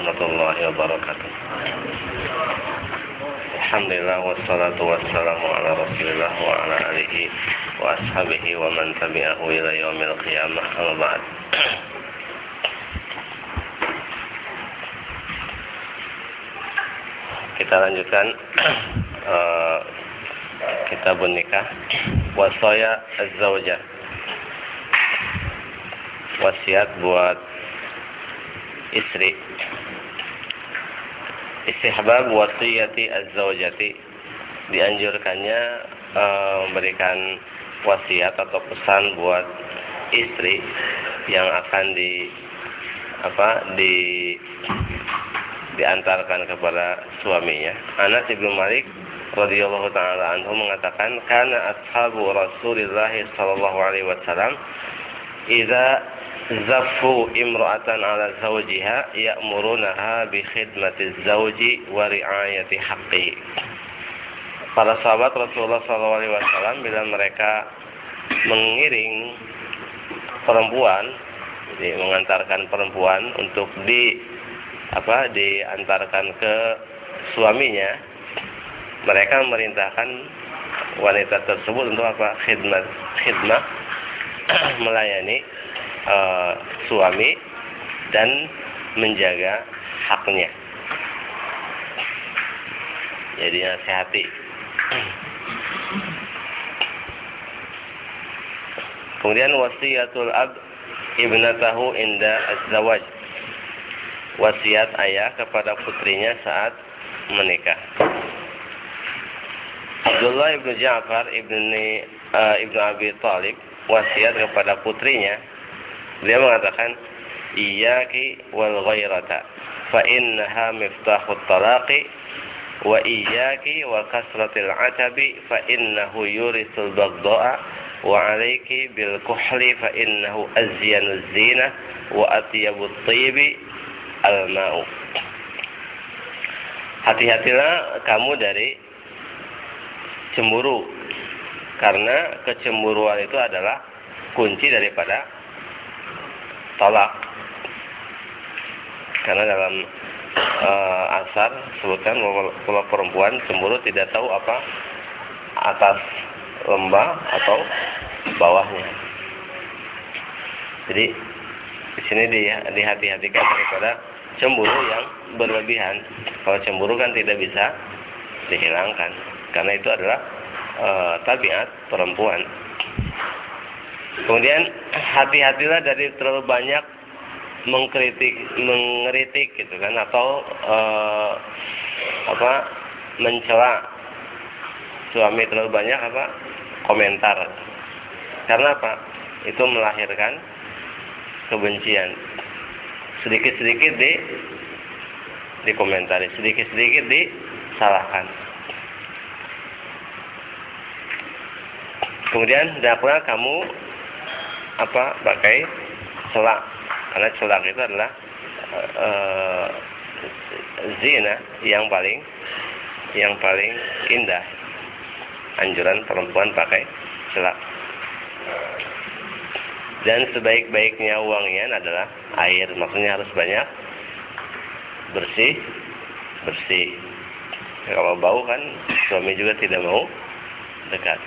Warahmatullahi wabarakatuh. Alhamdulillah wassalatu wassalamu ala Rasulillah wa ala alihi wa ashabihi wa man tabi'ahu ila yaumil qiyamah. Amma ba'd. Kita lanjutkan uh, kitabun nikah wasaya az-zawjah. Wasiat buat istri istihbab wasiyati az-zawjati dianjurkannya e, memberikan wasiat atau pesan buat istri yang akan di apa di diantarkan kepada suaminya. Anas bin Malik radhiyallahu taala anhu mengatakan karena ashabu Rasulullah sallallahu alaihi wasallam idza zaffu imra'atan ala zawjiha ya'murunaha bi khidmati zawji wa ri'ayati haqqi. Para sahabat Rasulullah SAW bila mereka mengiring perempuan, jadi mengantarkan perempuan untuk di apa diantarkan ke suaminya, mereka memerintahkan wanita tersebut untuk apa? khidmat khidmah melayani uh, suami dan menjaga haknya. Jadi nasihati. Kemudian wasiatul ab ibnatahu inda az-zawaj. Wasiat ayah kepada putrinya saat menikah. Abdullah ibnu Ja'far ibnu uh, ibnu Abi Talib wasiat kepada putrinya dia mengatakan iyyaki wal ghairata fa innaha miftahut talaqi wa iyyaki wa kasratil atabi fa innahu yurisul bagda'a wa alayki bil kuhli fa innahu zina wa al ma'u. Hati-hatilah kamu dari cemburu karena kecemburuan itu adalah kunci daripada tolak karena dalam uh, asar sebutkan kalau perempuan cemburu tidak tahu apa atas lembah atau bawahnya. Jadi di sini di, dihati-hatikan daripada cemburu yang berlebihan. Kalau cemburu kan tidak bisa dihilangkan. Karena itu adalah e, tabiat perempuan. Kemudian hati-hatilah dari terlalu banyak mengkritik, mengkritik gitu kan atau e, apa mencela suami terlalu banyak apa komentar. Karena apa? Itu melahirkan kebencian. Sedikit-sedikit di dikomentari, sedikit-sedikit disalahkan. Kemudian hendaklah kamu apa pakai celak karena celak itu adalah uh, zina yang paling yang paling indah. Anjuran perempuan pakai celak. Dan sebaik-baiknya uangnya adalah air, maksudnya harus banyak bersih, bersih. Kalau bau kan suami juga tidak mau dekat.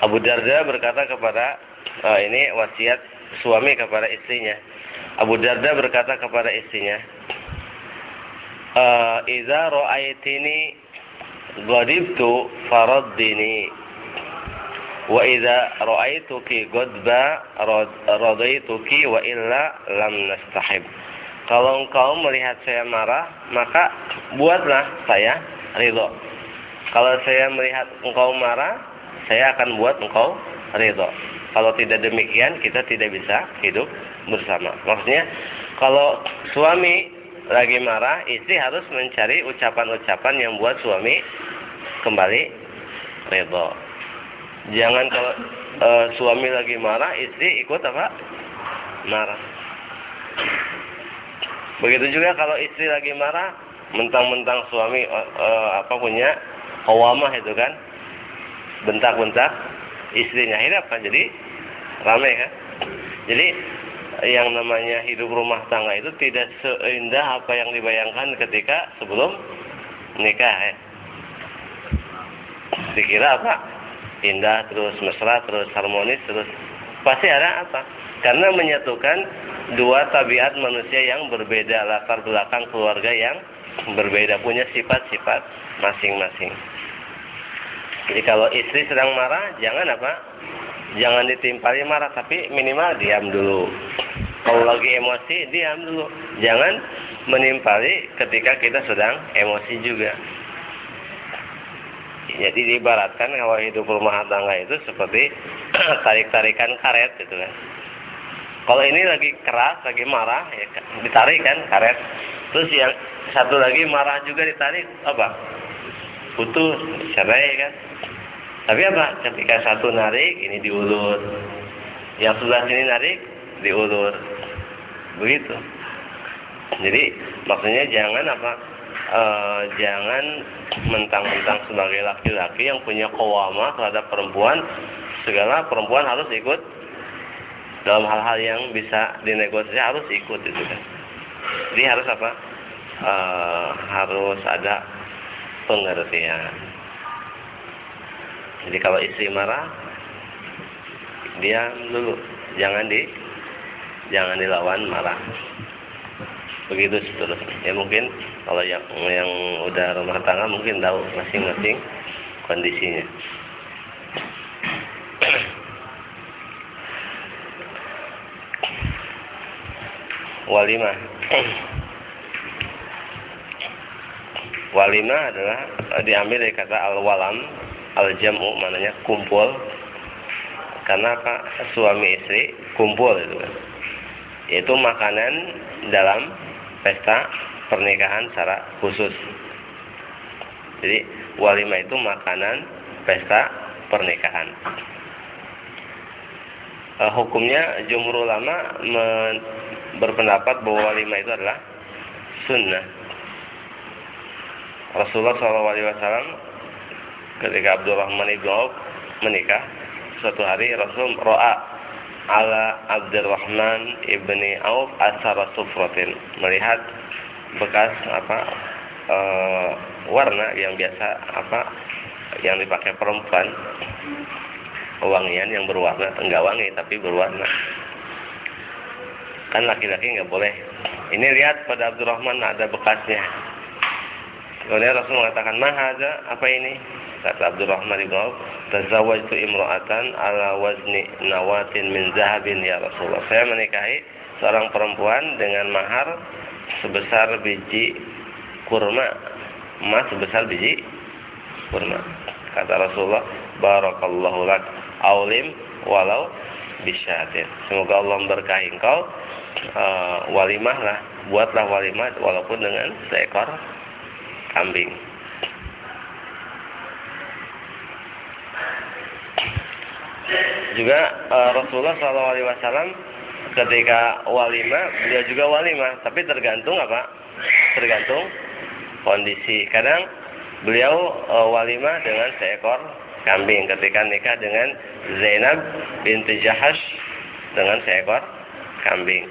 Abu Darda berkata kepada uh, ini wasiat suami kepada istrinya. Abu Darda berkata kepada istrinya, uh, "Idza ra'aitini ghadibtu faraddini wa idza ra'aituki ghadba radaituki wa illa lam nastahib." Kalau engkau melihat saya marah, maka buatlah saya ridho. Kalau saya melihat engkau marah, saya akan buat engkau ridho. Kalau tidak demikian, kita tidak bisa hidup bersama. Maksudnya, kalau suami lagi marah, istri harus mencari ucapan-ucapan yang buat suami kembali ridho. Jangan kalau e, suami lagi marah, istri ikut apa? Marah. Begitu juga kalau istri lagi marah, mentang-mentang suami e, apa punya hawamah itu kan, bentak-bentak istrinya akhirnya apa jadi ramai kan jadi yang namanya hidup rumah tangga itu tidak seindah apa yang dibayangkan ketika sebelum nikah ya. Dikira apa? Indah terus mesra terus harmonis terus pasti ada apa? Karena menyatukan dua tabiat manusia yang berbeda latar belakang keluarga yang berbeda punya sifat-sifat masing-masing. Jadi kalau istri sedang marah, jangan apa? Jangan ditimpali marah, tapi minimal diam dulu. Kalau lagi emosi, diam dulu. Jangan menimpali ketika kita sedang emosi juga. Jadi diibaratkan kalau hidup rumah tangga itu seperti tarik-tarikan karet gitu kan. Kalau ini lagi keras, lagi marah, ya ditarik kan karet. Terus yang satu lagi marah juga ditarik, apa? Putus, cerai kan. Tapi apa? Ketika satu narik, ini diulur. Yang sebelah sini narik, diulur. Begitu. Jadi maksudnya jangan apa? E, jangan mentang-mentang sebagai laki-laki yang punya kawama terhadap perempuan, segala perempuan harus ikut dalam hal-hal yang bisa dinegosiasi harus ikut itu kan. Jadi harus apa? E, harus ada pengertian. Jadi kalau istri marah, dia dulu, jangan di, jangan dilawan marah. Begitu seterusnya. Ya mungkin kalau yang yang udah rumah tangga mungkin tahu masing-masing kondisinya. Walimah. Walimah adalah diambil dari kata al-walam al-jam'u mananya kumpul. Karena apa? Suami istri kumpul itu kan. Yaitu makanan dalam pesta pernikahan secara khusus. Jadi walimah itu makanan pesta pernikahan. E, hukumnya jumhur ulama berpendapat bahwa walimah itu adalah sunnah Rasulullah SAW ketika Abdurrahman ibn Auf menikah suatu hari Rasul roa ala Abdurrahman ibni Auf asara sufratin melihat bekas apa e, warna yang biasa apa yang dipakai perempuan wangian yang berwarna enggak wangi tapi berwarna. Kan laki-laki nggak boleh. Ini lihat pada Abdurrahman ada bekasnya kemudian Rasul mengatakan mahada apa ini? Kata Abdurrahman ibn Auf tazawwajtu imra'atan ala wazni nawatin min zahabin ya Rasulullah. Saya menikahi seorang perempuan dengan mahar sebesar biji kurma. Emas sebesar biji kurma. Kata Rasulullah barakallahu lak aulim walau bisyatin semoga Allah memberkahi engkau uh, walimah lah buatlah walimah walaupun dengan seekor kambing. Juga uh, Rasulullah SAW ketika walimah beliau juga walimah tapi tergantung apa? Tergantung kondisi. Kadang beliau uh, walimah dengan seekor kambing. Ketika nikah dengan Zainab binti Jahash dengan seekor kambing.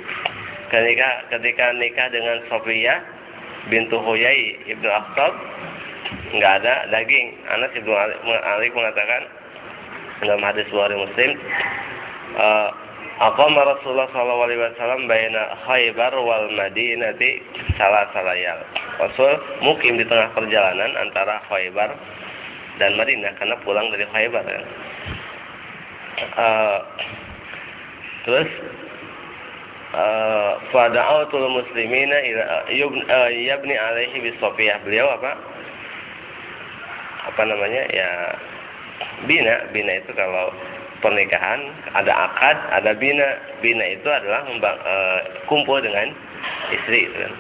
Ketika ketika nikah dengan Sofia bintu Huyai ibnu Akhtab nggak ada daging Anas ibnu Ali mengatakan dalam hadis Bukhari Muslim uh, Aqama Rasulullah sallallahu alaihi wasallam baina Khaybar wal Madinati salah salayal. Rasul mukim di tengah perjalanan antara Khaybar dan Madinah karena pulang dari Khaybar kan. Uh, terus uh, fada'atul muslimina uh, yabni alaihi bisofiyah beliau apa? Apa namanya? Ya bina. Bina itu kalau pernikahan ada akad ada bina. Bina itu adalah membang, e, kumpul dengan istri itu kan.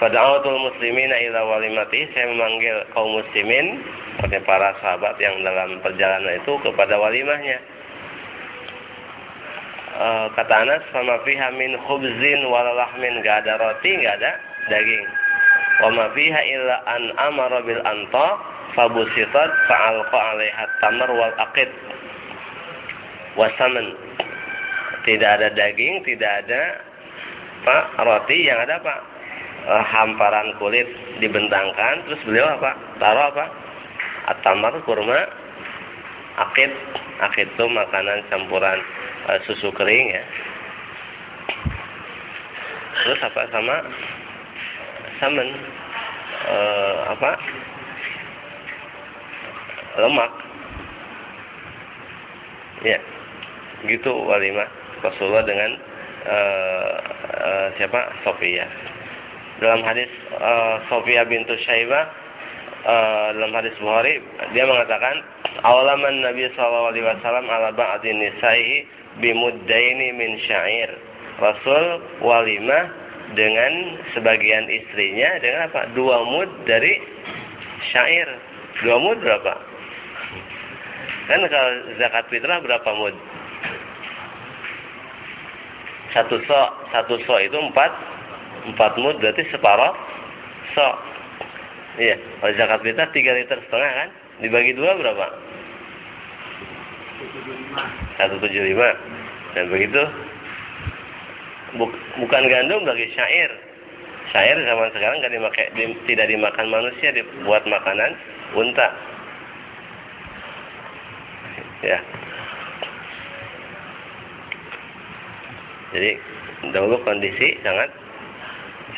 Fada'atul muslimina ila walimati. Saya memanggil kaum muslimin artinya para sahabat yang dalam perjalanan itu kepada walimahnya e, kata Anas sama fiha min khubzin walalahmin gak ada roti gak ada daging. Wa ma fiha illa an amara bil anta fabusitat fa'alqa 'alaiha tamar wal aqid wasaman Tidak ada daging, tidak ada apa roti. Yang ada apa? E, hamparan kulit dibentangkan. Terus beliau apa? Taruh apa? Atamar kurma akid akid itu makanan campuran e, susu kering ya. Terus apa? Sama samen e, apa? Lemak. Ya gitu walimah Rasulullah dengan uh, uh, siapa? Sofia. Dalam hadis uh, Sofia bintu Syaibah uh, dalam hadis Bukhari dia mengatakan awalaman Nabi sallallahu alaihi wasallam ala ba'di nisa'i bimuddaini min syair. Rasul walimah dengan sebagian istrinya dengan apa? Dua mud dari syair. Dua mud berapa? Kan kalau zakat fitrah berapa mud? Satu so satu so itu empat empat mud berarti separuh so. Iya kalau zakat fitrah tiga liter setengah kan? Dibagi dua berapa satu tujuh lima. Dan begitu Buk, bukan gandum bagi syair. Syair zaman sekarang kan dimakai, di, tidak dimakan manusia dibuat makanan unta. Ya. Jadi dahulu kondisi sangat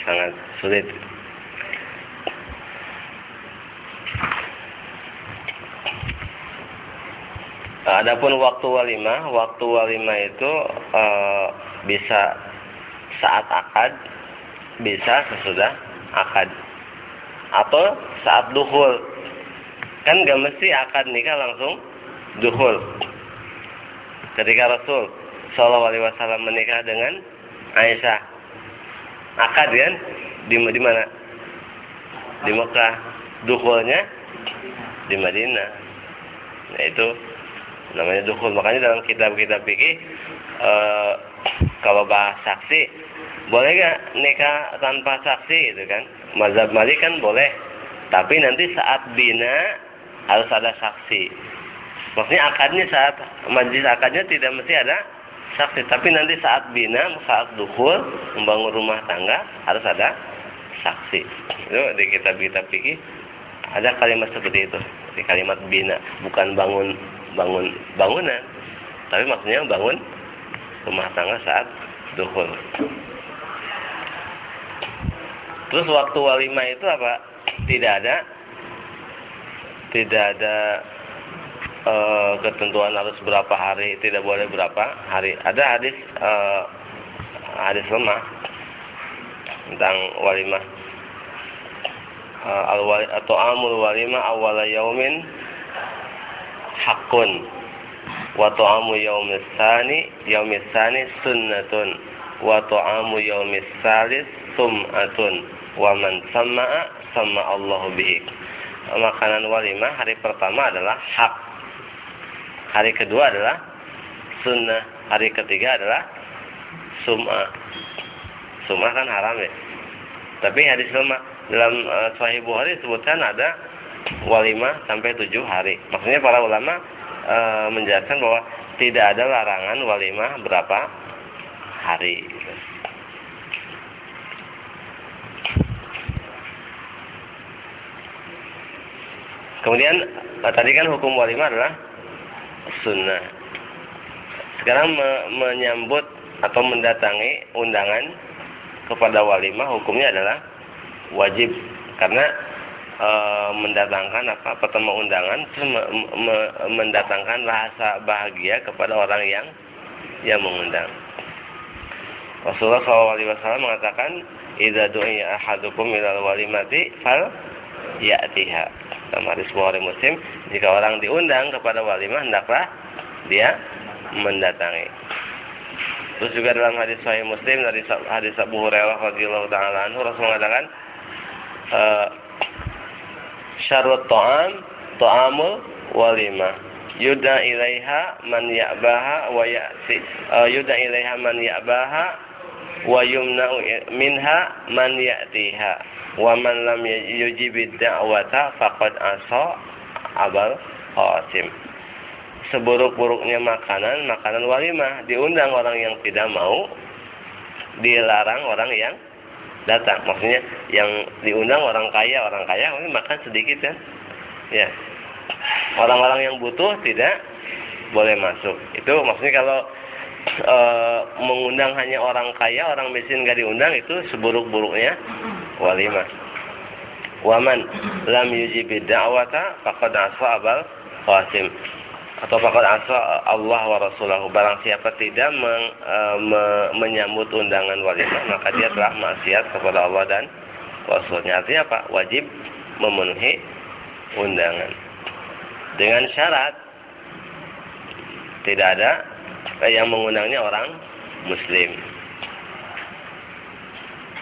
sangat sulit. Adapun waktu walimah, waktu walimah itu e, bisa saat akad, bisa sesudah akad, atau saat duhul. Kan gak mesti akad nikah langsung duhul. Ketika Rasul Shallallahu Alaihi Wasallam menikah dengan Aisyah. Akad kan? Di, di mana? Di Mekah. Dukulnya di Madinah. Nah itu namanya dukul. Makanya dalam kitab-kitab fikih e, kalau bahas saksi boleh gak nikah tanpa saksi gitu kan? Mazhab Malik kan boleh. Tapi nanti saat bina harus ada saksi. Maksudnya akadnya saat majlis akadnya tidak mesti ada saksi. Tapi nanti saat bina, saat dukul, membangun rumah tangga harus ada saksi. Itu di kitab-kitab fikih ada kalimat seperti itu di kalimat bina, bukan bangun bangun bangunan, tapi maksudnya bangun rumah tangga saat dukul. Terus waktu walimah itu apa? Tidak ada tidak ada e, ketentuan harus berapa hari, tidak boleh berapa hari. Ada hadis e, hadis lemah tentang walimah e, al -wali, atau amul walimah awal yaumin hakun wa ta'amu yaumis sani yaumis sani sunnatun wa ta'amu yaumis salis sum'atun wa man sama'a sama Allah bihi makanan walimah hari pertama adalah hak Hari kedua adalah sunnah. Hari ketiga adalah sum'ah. Sum'ah kan haram ya. Tapi hadis lemah dalam uh, Sahih Bukhari disebutkan ada walimah sampai tujuh hari. Maksudnya para ulama uh, menjelaskan bahwa tidak ada larangan walimah berapa hari. Kemudian tadi kan hukum walimah adalah sunnah. Sekarang me menyambut atau mendatangi undangan kepada walimah hukumnya adalah wajib karena e, mendatangkan apa pertama undangan me me mendatangkan rasa bahagia kepada orang yang yang mengundang. Rasulullah SAW mengatakan, "Idza du'iya ahadukum ila walimati fal ya'tiha." dalam hadis Bukhari Muslim jika orang diundang kepada walimah hendaklah dia mendatangi terus juga dalam hadis Sahih Muslim dari hadis Abu Hurairah radhiyallahu taala anhu Rasul mengatakan uh, syarut ta'am ta'amul walimah yuda ilaiha man ya'baha wa ya'ti uh, yuda ilaiha man ya'baha wa yumna'u minha man ya'tiha. Wa man lam yujibid da'wata faqad asa abal qasim. Seburuk-buruknya makanan, makanan walimah diundang orang yang tidak mau, dilarang orang yang datang. Maksudnya yang diundang orang kaya, orang kaya ini makan sedikit kan? Ya. Orang-orang yang butuh tidak boleh masuk. Itu maksudnya kalau e, mengundang hanya orang kaya, orang miskin nggak diundang itu seburuk-buruknya walimah. Waman lam yujibid da'wata faqad asa abal qasim atau fakad asa Allah wa Rasulahu barang siapa tidak meng, e, me, menyambut undangan walimah maka dia telah maksiat kepada Allah dan Rasulnya artinya apa wajib memenuhi undangan dengan syarat tidak ada yang mengundangnya orang muslim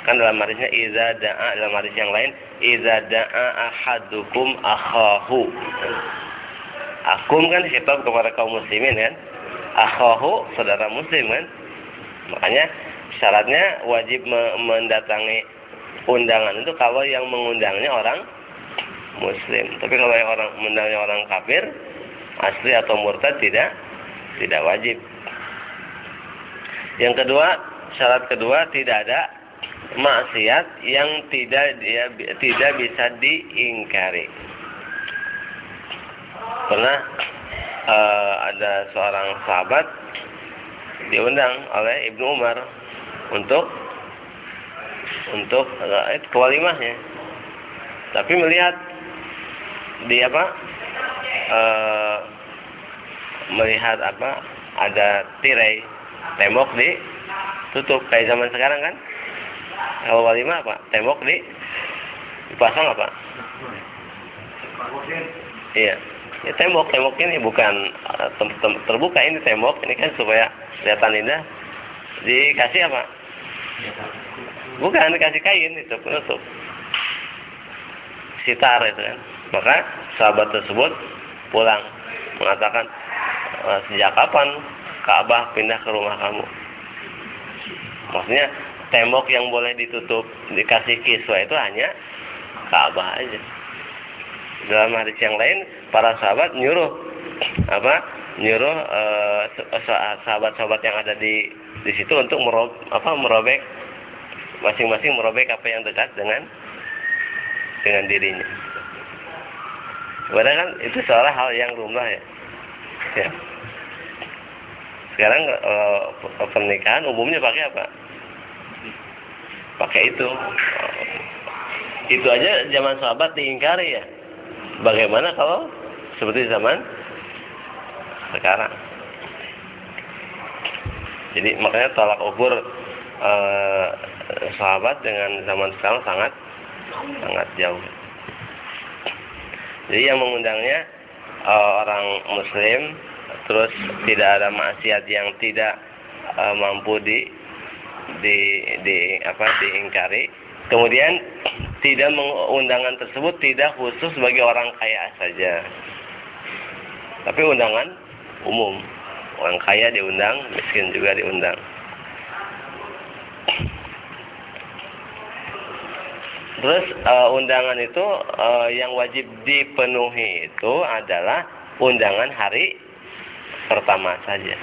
kan dalam hadisnya iza da'a dalam hadis yang lain iza da'a ahadukum akhahu Akum kan khitab kepada kaum muslimin kan. Akhahu saudara muslim kan. Makanya syaratnya wajib mendatangi undangan itu kalau yang mengundangnya orang muslim. Tapi kalau yang orang mengundangnya orang kafir asli atau murtad tidak tidak wajib. Yang kedua, syarat kedua tidak ada maksiat yang tidak dia tidak bisa diingkari pernah uh, ada seorang sahabat diundang oleh Ibnu Umar untuk untuk uh, itu kewalimahnya. Tapi melihat di apa uh, melihat apa ada tirai tembok di tutup kayak zaman sekarang kan? Kalau walimah apa? Tembok di dipasang apa? Iya. Ya tembok tembok ini bukan uh, tem tem terbuka ini tembok. Ini kan supaya kelihatan indah. Dikasih apa bukan dikasih kain itu penutup. Sitar itu kan. Maka sahabat tersebut pulang mengatakan uh, sejak kapan Ka'bah pindah ke rumah kamu? Maksudnya tembok yang boleh ditutup dikasih kiswa itu hanya Ka'bah aja. Dalam hadis yang lain para sahabat nyuruh apa nyuruh uh, sahabat-sahabat yang ada di di situ untuk merob, apa merobek masing-masing merobek apa yang dekat dengan dengan dirinya. Padahal kan itu seolah hal yang rumah ya. ya. Sekarang uh, pernikahan umumnya pakai apa? Pakai itu. Itu aja zaman sahabat diingkari ya. Bagaimana kalau seperti zaman sekarang? Jadi makanya tolak ukur eh, sahabat dengan zaman sekarang sangat sangat jauh. Jadi yang mengundangnya eh, orang Muslim, terus tidak ada maksiat yang tidak eh, mampu di di di apa diingkari. Kemudian tidak undangan tersebut tidak khusus bagi orang kaya saja. Tapi undangan umum. Orang kaya diundang, miskin juga diundang. Terus uh, undangan itu uh, yang wajib dipenuhi itu adalah undangan hari pertama saja.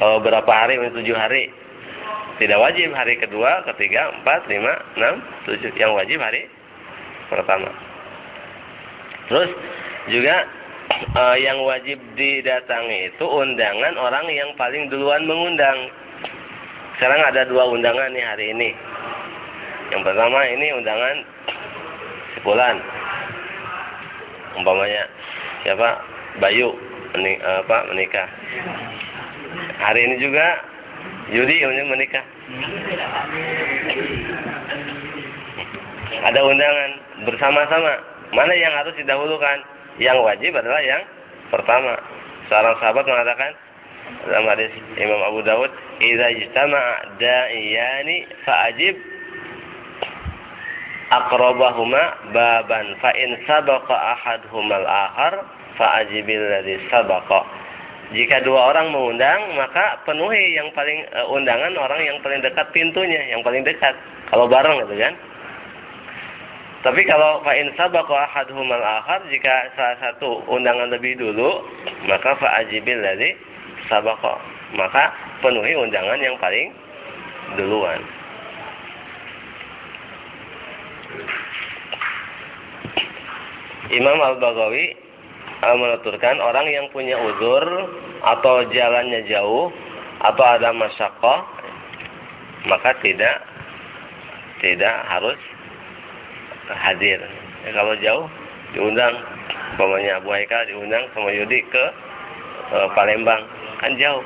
Uh, berapa hari? Tujuh hari. Tidak wajib hari kedua, ketiga, empat, lima, enam, tujuh. Yang wajib hari pertama. Terus juga uh, yang wajib didatangi itu undangan orang yang paling duluan mengundang. Sekarang ada dua undangan nih hari ini. Yang pertama ini undangan sebulan. Umpamanya siapa? Bayu menik, apa menikah. Hari ini juga Yudi menikah. Ada undangan bersama-sama. Mana yang harus didahulukan? Yang wajib adalah yang pertama. Seorang sahabat mengatakan dalam hadis Imam Abu Dawud, "Idza ijtama'a da'iyani fa'ajib aqrabahuma baban fa in sabaqa ahaduhumal akhar fa'ajibil ladzi sabaqa." Jika dua orang mengundang, maka penuhi yang paling uh, undangan orang yang paling dekat pintunya, yang paling dekat. Kalau bareng gitu kan. Tapi kalau fa in sabaqa ahaduhum al-akhar jika salah satu undangan lebih dulu, maka fa ajibil ladzi sabaqa. Maka penuhi undangan yang paling duluan. Imam Al-Baghawi uh, menuturkan orang yang punya uzur atau jalannya jauh atau ada masyakoh maka tidak tidak harus hadir. Ya, kalau jauh diundang, umpamanya Abu Haikal diundang sama Yudi ke e, Palembang, kan jauh.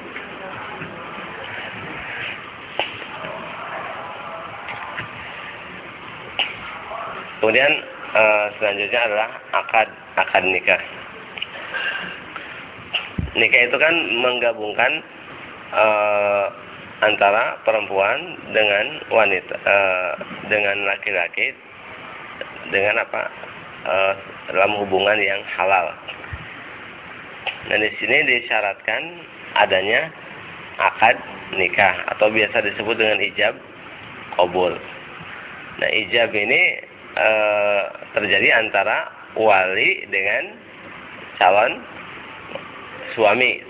Kemudian e, selanjutnya adalah akad akad nikah. Nikah itu kan menggabungkan e, antara perempuan dengan wanita e, dengan laki-laki dengan apa e, dalam hubungan yang halal. Dan di sini disyaratkan adanya akad nikah atau biasa disebut dengan ijab kabul. Nah ijab ini e, terjadi antara wali dengan calon suami.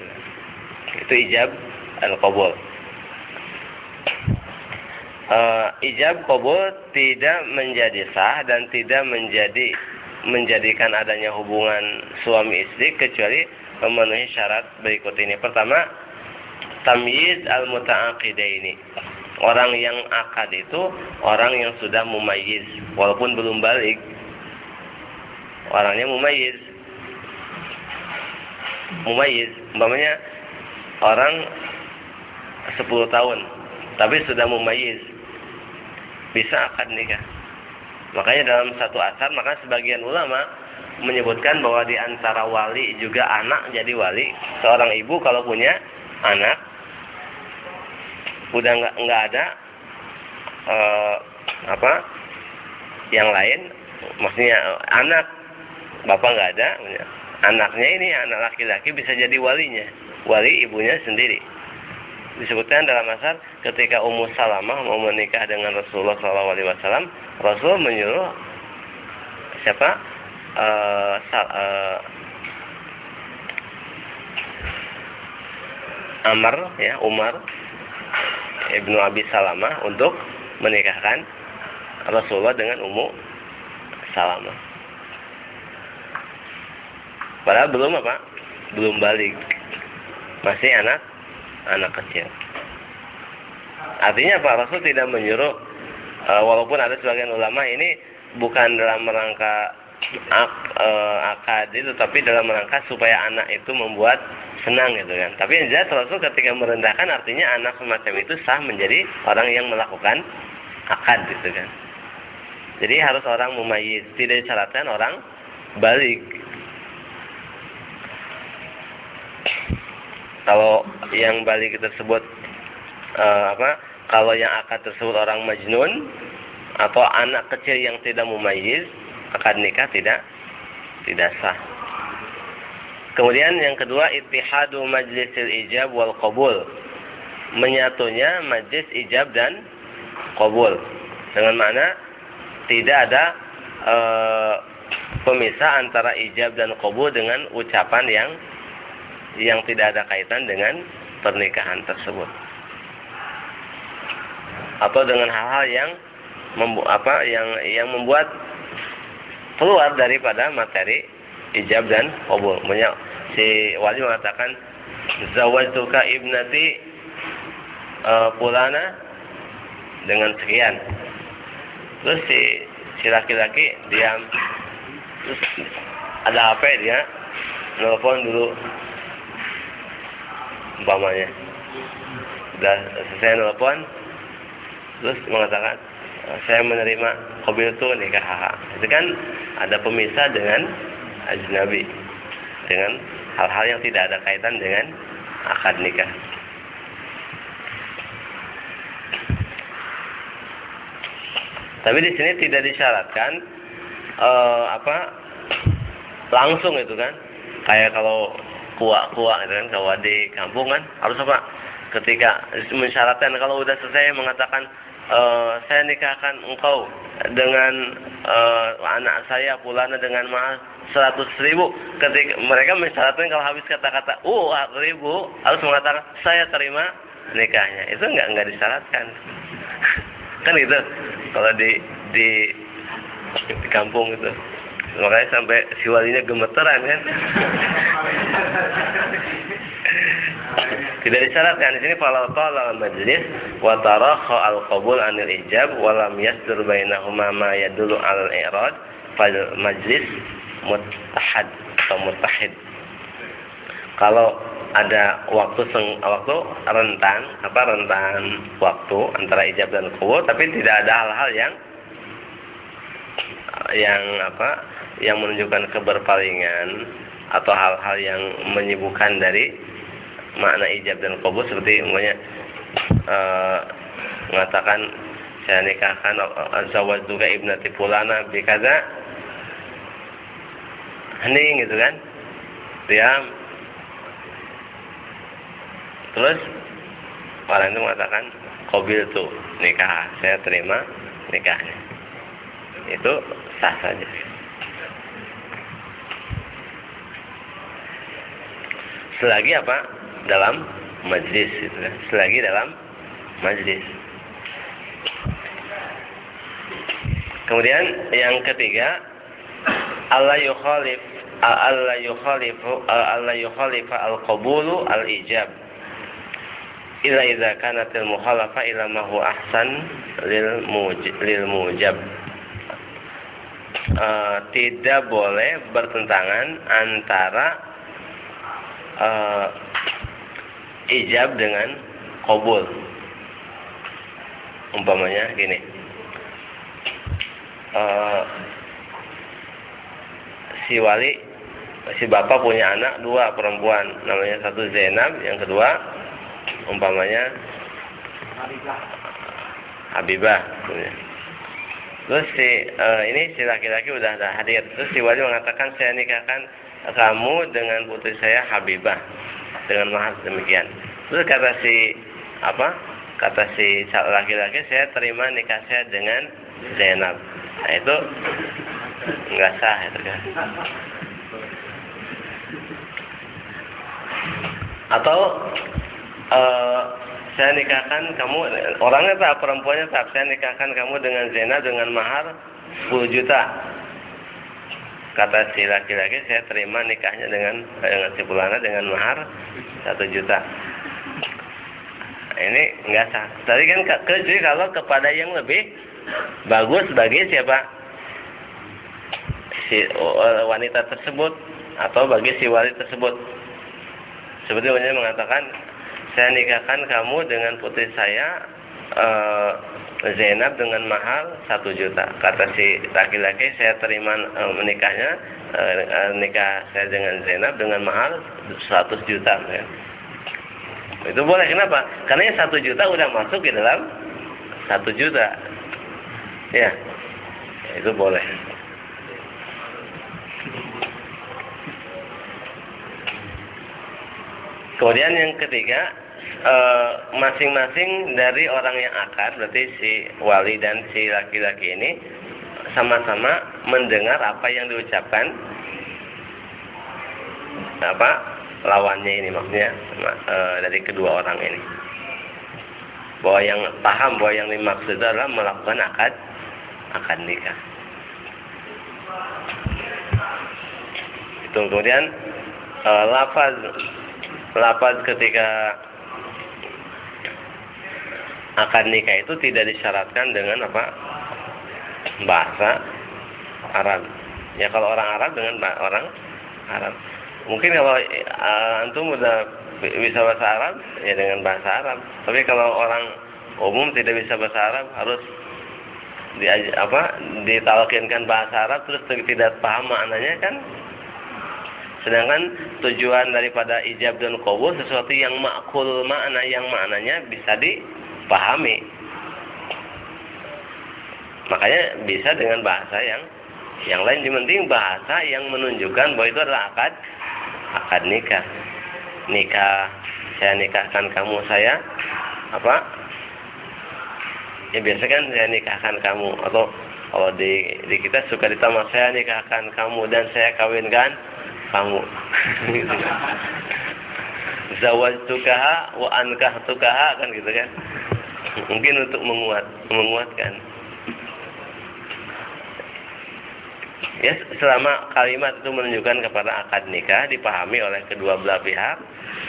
Itu ijab al-qabul uh, ijab kabul tidak menjadi sah dan tidak menjadi menjadikan adanya hubungan suami istri kecuali memenuhi syarat berikut ini. Pertama, tamyiz al ini Orang yang akad itu orang yang sudah mumayyiz walaupun belum balik. Orangnya mumayyiz. Mumayyiz, umpamanya orang 10 tahun tapi sudah mumayyiz bisa akad nikah. Makanya dalam satu asar maka sebagian ulama menyebutkan bahwa di antara wali juga anak jadi wali. Seorang ibu kalau punya anak udah nggak nggak ada uh, apa yang lain, maksudnya anak. Bapak nggak ada, anaknya ini anak laki-laki bisa jadi walinya, wali ibunya sendiri. Disebutkan dalam asar ketika Ummu Salamah mau menikah dengan Rasulullah SAW, Rasul menyuruh siapa? Uh, sal, uh, Amr ya Umar ibnu Abi Salamah untuk menikahkan Rasulullah dengan Ummu Salamah. Padahal belum apa? Belum balik. Masih anak anak kecil. Artinya Pak Rasul tidak menyuruh uh, walaupun ada sebagian ulama ini bukan dalam rangka ak, uh, akad itu tapi dalam rangka supaya anak itu membuat senang gitu kan. Tapi yang jelas Rasul ketika merendahkan artinya anak semacam itu sah menjadi orang yang melakukan akad gitu kan. Jadi harus orang mumayyiz, tidak disyaratkan orang balik kalau yang balik tersebut uh, apa kalau yang akad tersebut orang majnun atau anak kecil yang tidak mumayyiz akad nikah tidak tidak sah kemudian yang kedua ittihadu majlisil ijab wal qabul. Menyatunya majlis ijab dan qabul. Dengan mana tidak ada uh, pemisah antara ijab dan qabul dengan ucapan yang yang tidak ada kaitan dengan pernikahan tersebut. Atau dengan hal-hal yang membu apa yang yang membuat keluar daripada materi ijab dan qabul. Banyak si wali mengatakan zawajtuka ibnati uh, pulana dengan sekian. Terus si si laki-laki diam. Terus ada apa dia? Nelfon dulu umpamanya sudah selesai telepon terus mengatakan saya menerima mobil itu nikah itu kan ada pemisah dengan ajnabi. Dengan hal-hal yang tidak ada kaitan dengan akad nikah. Tapi di sini tidak disyaratkan uh, apa langsung itu kan. Kayak kalau kuak-kuak gitu kan kalau di kampung kan harus apa? Ketika mensyaratkan kalau udah selesai mengatakan uh, saya nikahkan engkau dengan uh, anak saya pulana dengan mahar seratus ribu. Ketika mereka mensyaratkan kalau habis kata-kata uh ribu harus mengatakan saya terima nikahnya. Itu nggak nggak disyaratkan. Kan gitu. Kalau di di di kampung itu. Makanya sampai si walinya gemeteran kan tidak disyaratkan di sini kalau qala majlis wa tarakha al qabul anil ijab wa lam yasdur bainahuma ma yadullu al i'rad fal majlis mutahad atau mutahid kalau ada waktu seng, waktu rentan apa rentan waktu antara ijab dan qabul tapi tidak ada hal-hal yang yang apa yang menunjukkan keberpalingan atau hal-hal yang menyibukkan dari makna ijab dan qabul seperti umpamanya e, mengatakan saya nikahkan juga ibnati fulana bikaza hening gitu kan. Diam. Terus orang itu mengatakan kobil tuh nikah saya terima nikahnya. Itu sah saja. Selagi apa dalam majlis itu kan. Selagi dalam majlis. Kemudian yang ketiga Allah yukhalif Allah yukhalifu Allah yukhalifa al-qabulu al-ijab. Illa idza kanat al-mukhalafa ila ma huwa ahsan lil lil mujab. Uh, tidak boleh bertentangan antara uh, ijab dengan kobul. Umpamanya gini. Uh, si wali, si bapak punya anak dua perempuan, namanya satu Zainab, yang kedua umpamanya Habibah. Terus si uh, ini si laki-laki udah ada hadir. Terus si wali mengatakan saya nikahkan kamu dengan putri saya Habibah dengan mahar demikian. Terus kata si apa? Kata si laki-laki saya terima nikah saya dengan Zainab. Nah itu nggak sah itu kan. Atau uh, saya nikahkan kamu orangnya tak perempuannya tak saya nikahkan kamu dengan Zainab dengan mahar 10 juta kata si laki-laki saya terima nikahnya dengan dengan si pulana dengan mahar satu juta. Ini enggak sah. Tadi kan kecuali kalau kepada yang lebih bagus bagi siapa? Si wanita tersebut atau bagi si wali tersebut. Seperti mengatakan saya nikahkan kamu dengan putri saya uh, Zainab dengan mahal satu juta. Kata si laki-laki saya terima uh, menikahnya uh, nikah saya dengan Zainab dengan mahal 100 juta. Ya. Itu boleh kenapa? Karena yang satu juta udah masuk di dalam satu juta. Ya, itu boleh. Kemudian yang ketiga, masing-masing uh, dari orang yang akad berarti si wali dan si laki-laki ini sama-sama mendengar apa yang diucapkan. Apa? Lawannya ini maksudnya uh, dari kedua orang ini. Bahwa yang paham bahwa yang dimaksud adalah melakukan akad akad nikah. Itu kemudian uh, lafaz lafaz ketika akad nikah itu tidak disyaratkan dengan apa bahasa Arab. Ya kalau orang Arab dengan orang Arab. Mungkin kalau uh, antum udah bisa bahasa Arab ya dengan bahasa Arab. Tapi kalau orang umum tidak bisa bahasa Arab harus di apa ditalkinkan bahasa Arab terus tidak paham maknanya kan sedangkan tujuan daripada ijab dan qabul sesuatu yang makul makna yang maknanya bisa di pahami. Makanya bisa dengan bahasa yang yang lain yang penting bahasa yang menunjukkan bahwa itu adalah akad akad nikah. Nikah saya nikahkan kamu saya apa? ya biasa kan saya nikahkan kamu atau kalau di di kita suka ditambah saya nikahkan kamu dan saya kawinkan kamu zawajtukaha wa ankahtukaha kan gitu kan mungkin untuk menguat menguatkan. Ya selama kalimat itu menunjukkan kepada akad nikah dipahami oleh kedua belah pihak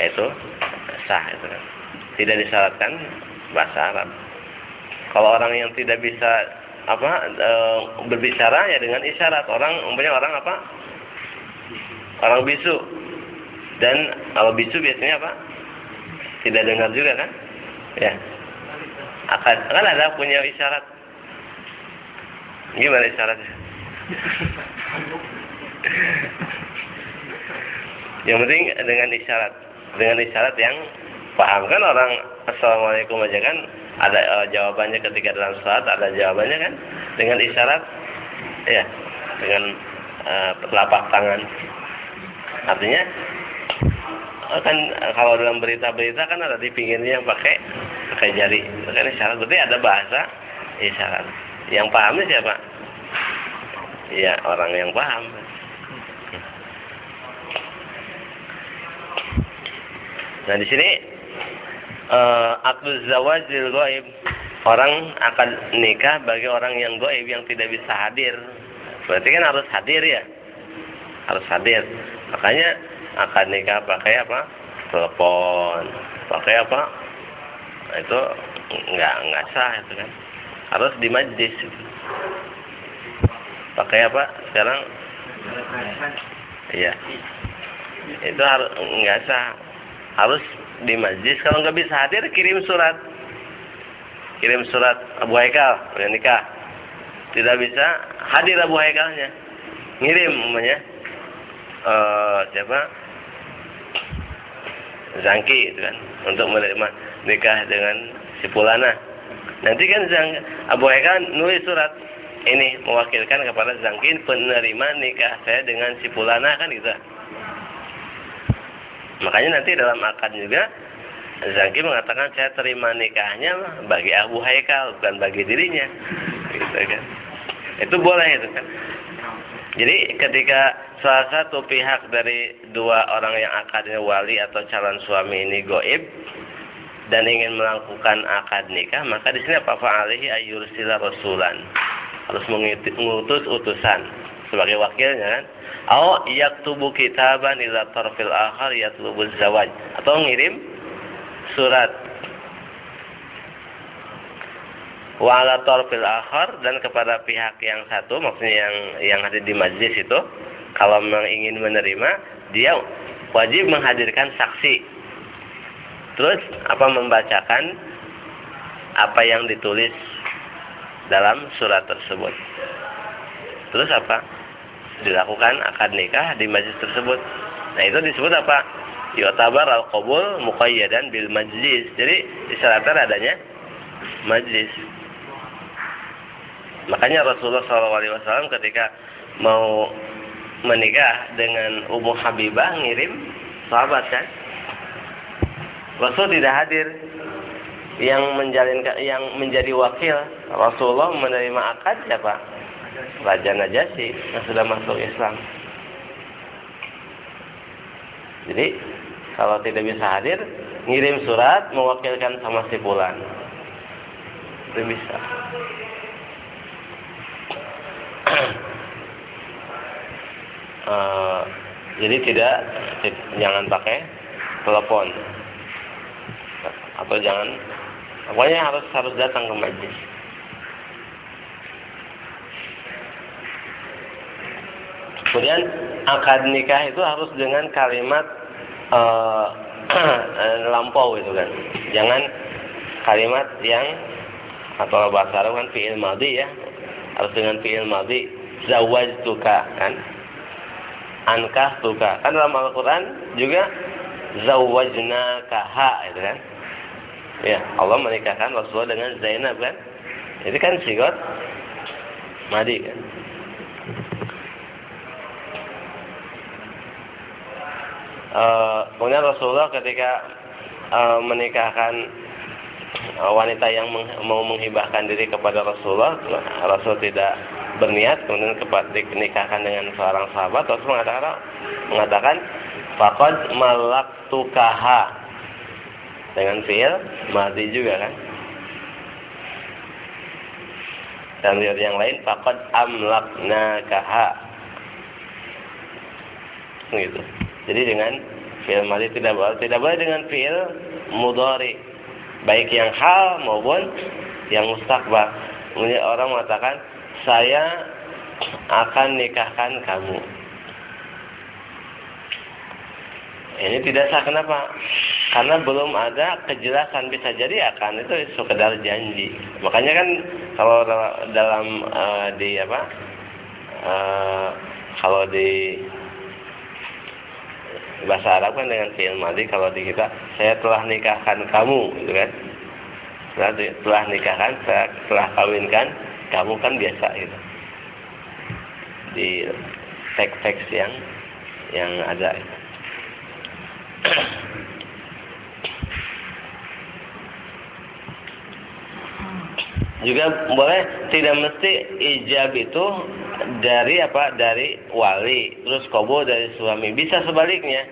itu sah itu kan. Tidak disyaratkan bahasa Arab. Kalau orang yang tidak bisa apa e, berbicara ya dengan isyarat. Orang umpamanya orang apa? Orang bisu. Dan kalau bisu biasanya apa? Tidak dengar juga kan? Ya akan kan ada punya isyarat. Gimana isyaratnya? Yang penting dengan isyarat. Dengan isyarat yang paham. Kan orang assalamualaikum aja kan ada uh, jawabannya ketika dalam salat ada jawabannya kan? Dengan isyarat ya dengan uh, telapak tangan. Artinya kan kalau dalam berita-berita kan ada di pinggirnya yang pakai pakai jari. Kan isyarat berarti ada bahasa isyarat yang pahamnya siapa? Ya orang yang paham. Nah di sini akdu zawajil goib orang akan nikah bagi orang yang goib yang tidak bisa hadir. Berarti kan harus hadir ya? Harus hadir. Makanya akan nikah pakai apa? Telepon. Pakai apa? Nah, itu nggak nggak sah itu kan. Harus di majlis pakai apa? Sekarang? Iya. Itu harus nggak sah. Harus di majlis. Kalau nggak bisa hadir kirim surat. Kirim surat Abu Haikal nikah. Tidak bisa hadir Abu Haikalnya. Ngirim umpamanya. Uh, siapa Zangki itu kan untuk menerima nikah dengan si Pulana nanti kan Zang, Abu Haikal nulis surat ini mewakilkan kepada Zangkin penerima nikah saya dengan si Pulana kan gitu. Makanya nanti dalam akad juga Zangki mengatakan saya terima nikahnya bagi Abu Haikal bukan bagi dirinya. Gitu kan. Itu boleh itu kan. Jadi ketika salah satu pihak dari dua orang yang akadnya wali atau calon suami ini goib dan ingin melakukan akad nikah, maka di sini apa fa'alihi ayyursila rasulan. Harus mengutus utusan sebagai wakilnya kan? Atau yaktubu kitaban ila tarfil akhar yatlubu zawaj. Atau ngirim surat wa ala tarfil akhar dan kepada pihak yang satu maksudnya yang yang ada di majlis itu kalau memang ingin menerima dia wajib menghadirkan saksi terus apa membacakan apa yang ditulis dalam surat tersebut. Terus apa? Dilakukan akad nikah di majlis tersebut. Nah itu disebut apa? Yotabar al-qabul muqayyadan bil majlis. Jadi disyaratkan adanya majlis. Makanya Rasulullah SAW ketika mau menikah dengan Ummu Habibah ngirim sahabat kan. Rasul tidak hadir yang menjalin yang menjadi wakil Rasulullah menerima akad siapa? Raja Najasyi yang sudah masuk Islam. Jadi kalau tidak bisa hadir, ngirim surat mewakilkan sama si Fulan. Itu bisa. Uh, jadi tidak jangan pakai telepon atau jangan Pokoknya harus harus datang ke majlis. Kemudian akad nikah itu harus dengan kalimat uh, lampau itu kan. Jangan kalimat yang atau bahasa Arab kan fi'il madhi ya. Harus dengan fi'il madhi zawajtuka kan. Ankah tuka. Kan dalam Al-Qur'an juga zawajnakaha itu kan. Ya, Allah menikahkan Rasulullah dengan Zainab kan? Itu kan sigot madi kan? Uh, kemudian Rasulullah ketika uh, menikahkan wanita yang mau menghibahkan diri kepada Rasulullah, Rasul tidak berniat kemudian dinikahkan dengan seorang sahabat, Rasul mengatakan mengatakan faqad malaktukaha dengan fiil mati juga kan. Dan riwayat yang lain faqad amlaknakaha. Gitu. Jadi dengan fiil mati tidak boleh tidak boleh dengan fiil mudhari baik yang hal maupun yang mustakbal. Kemudian orang mengatakan saya akan nikahkan kamu. Ini tidak sah kenapa? Karena belum ada kejelasan bisa jadi akan itu sekedar janji. Makanya kan kalau dalam uh, di apa? Uh, kalau di bahasa Arab kan dengan fi'il madi kalau di kita saya telah nikahkan kamu gitu kan. Setelah, telah nikahkan saya telah kawinkan kamu kan biasa gitu. Di teks-teks yang yang ada juga boleh tidak mesti ijab itu dari apa? Dari wali. Terus kobo dari suami. Bisa sebaliknya.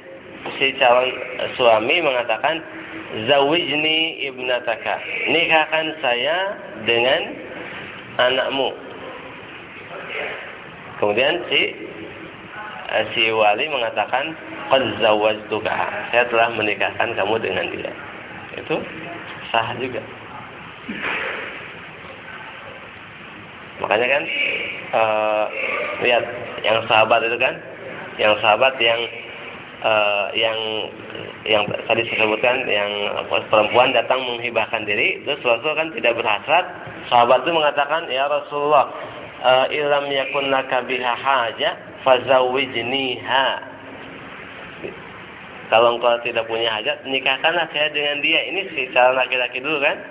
Si calon suami mengatakan zawijni ibnataka. Nikahkan saya dengan anakmu. Kemudian si si wali mengatakan qad zawajtuka saya telah menikahkan kamu dengan dia. Itu sah juga Makanya kan uh, lihat yang sahabat itu kan, yang sahabat yang uh, yang yang tadi saya sebutkan yang perempuan datang menghibahkan diri, terus Rasul kan tidak berhasrat. Sahabat itu mengatakan, "Ya Rasulullah, uh, ilam yakun laka biha haja fazawijniha." Kalau engkau tidak punya hajat, nikahkanlah saya dengan dia. Ini calon laki-laki dulu kan.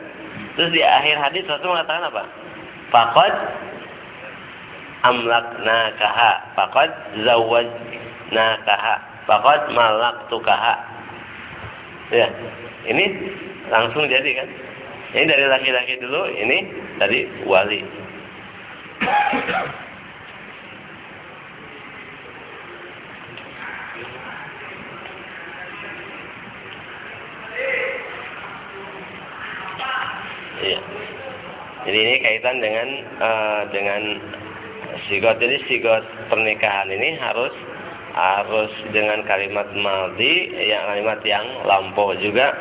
Terus di akhir hadis Rasul mengatakan apa? Fakad amlaknakaha. Fakad zawajnakaha. Fakad malaktukaha. Ya, ini langsung jadi kan. Ini dari laki-laki dulu, ini dari wali. Iya. Jadi ini kaitan dengan uh, dengan sigot. Jadi sigot pernikahan ini harus harus dengan kalimat maldi, yang kalimat yang lampau juga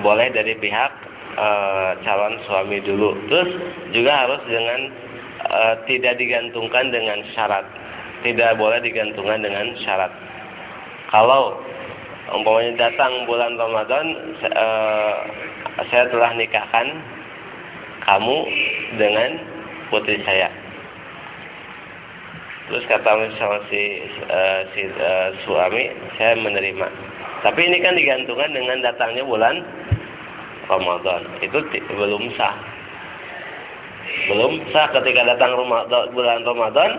boleh dari pihak uh, calon suami dulu. Terus juga harus dengan uh, tidak digantungkan dengan syarat. Tidak boleh digantungkan dengan syarat. Kalau umpamanya datang bulan Ramadan, uh, saya telah nikahkan kamu dengan putri saya. Terus kata misalnya si uh, si uh, suami, saya menerima. Tapi ini kan digantungkan dengan datangnya bulan Ramadan. Itu belum sah. Belum sah ketika datang Ramadan, bulan Ramadan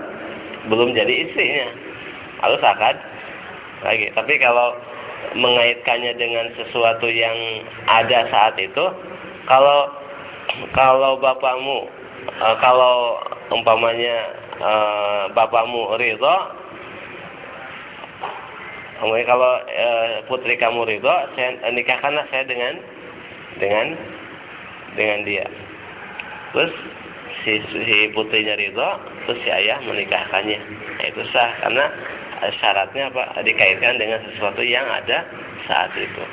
belum jadi istrinya. Harus akad lagi. Tapi kalau mengaitkannya dengan sesuatu yang ada saat itu, kalau kalau bapakmu uh, kalau umpamanya uh, bapakmu ridho Kemudian kalau e, putri kamu ridho, saya nikahkanlah saya dengan dengan dengan dia. Terus si, si putrinya ridho, terus si ayah menikahkannya. Nah, itu sah karena syaratnya apa? Dikaitkan dengan sesuatu yang ada saat itu.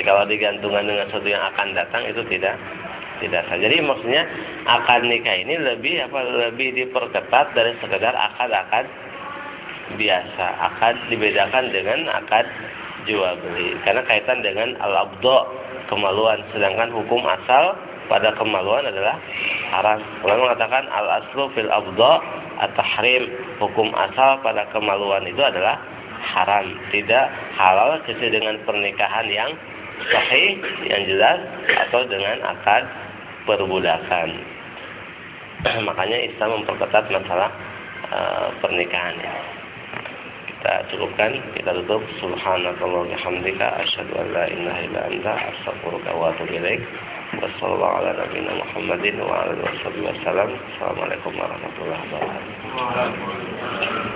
Kalau digantungkan dengan sesuatu yang akan datang itu tidak tidak sah. Jadi maksudnya akad nikah ini lebih apa lebih diperketat dari sekedar akad-akad biasa. Akad dibedakan dengan akad jual beli karena kaitan dengan al-abdo kemaluan sedangkan hukum asal pada kemaluan adalah haram. Ulama mengatakan al aslu fil abdo at-tahrim hukum asal pada kemaluan itu adalah haram, tidak halal sesuai dengan pernikahan yang sahih yang jelas atau dengan akad perbudakan. Makanya Islam memperketat masalah uh, pernikahan ini. kita cukupkan kita tutup. Subhanakallah bihamdika asyhadu an la ilaha illa anta astaghfiruka wa atubu ilaik. Wasallallahu ala nabiyina muhammadin wa ala alihi wasallam assalamualaikum warahmatullahi wabarakatuh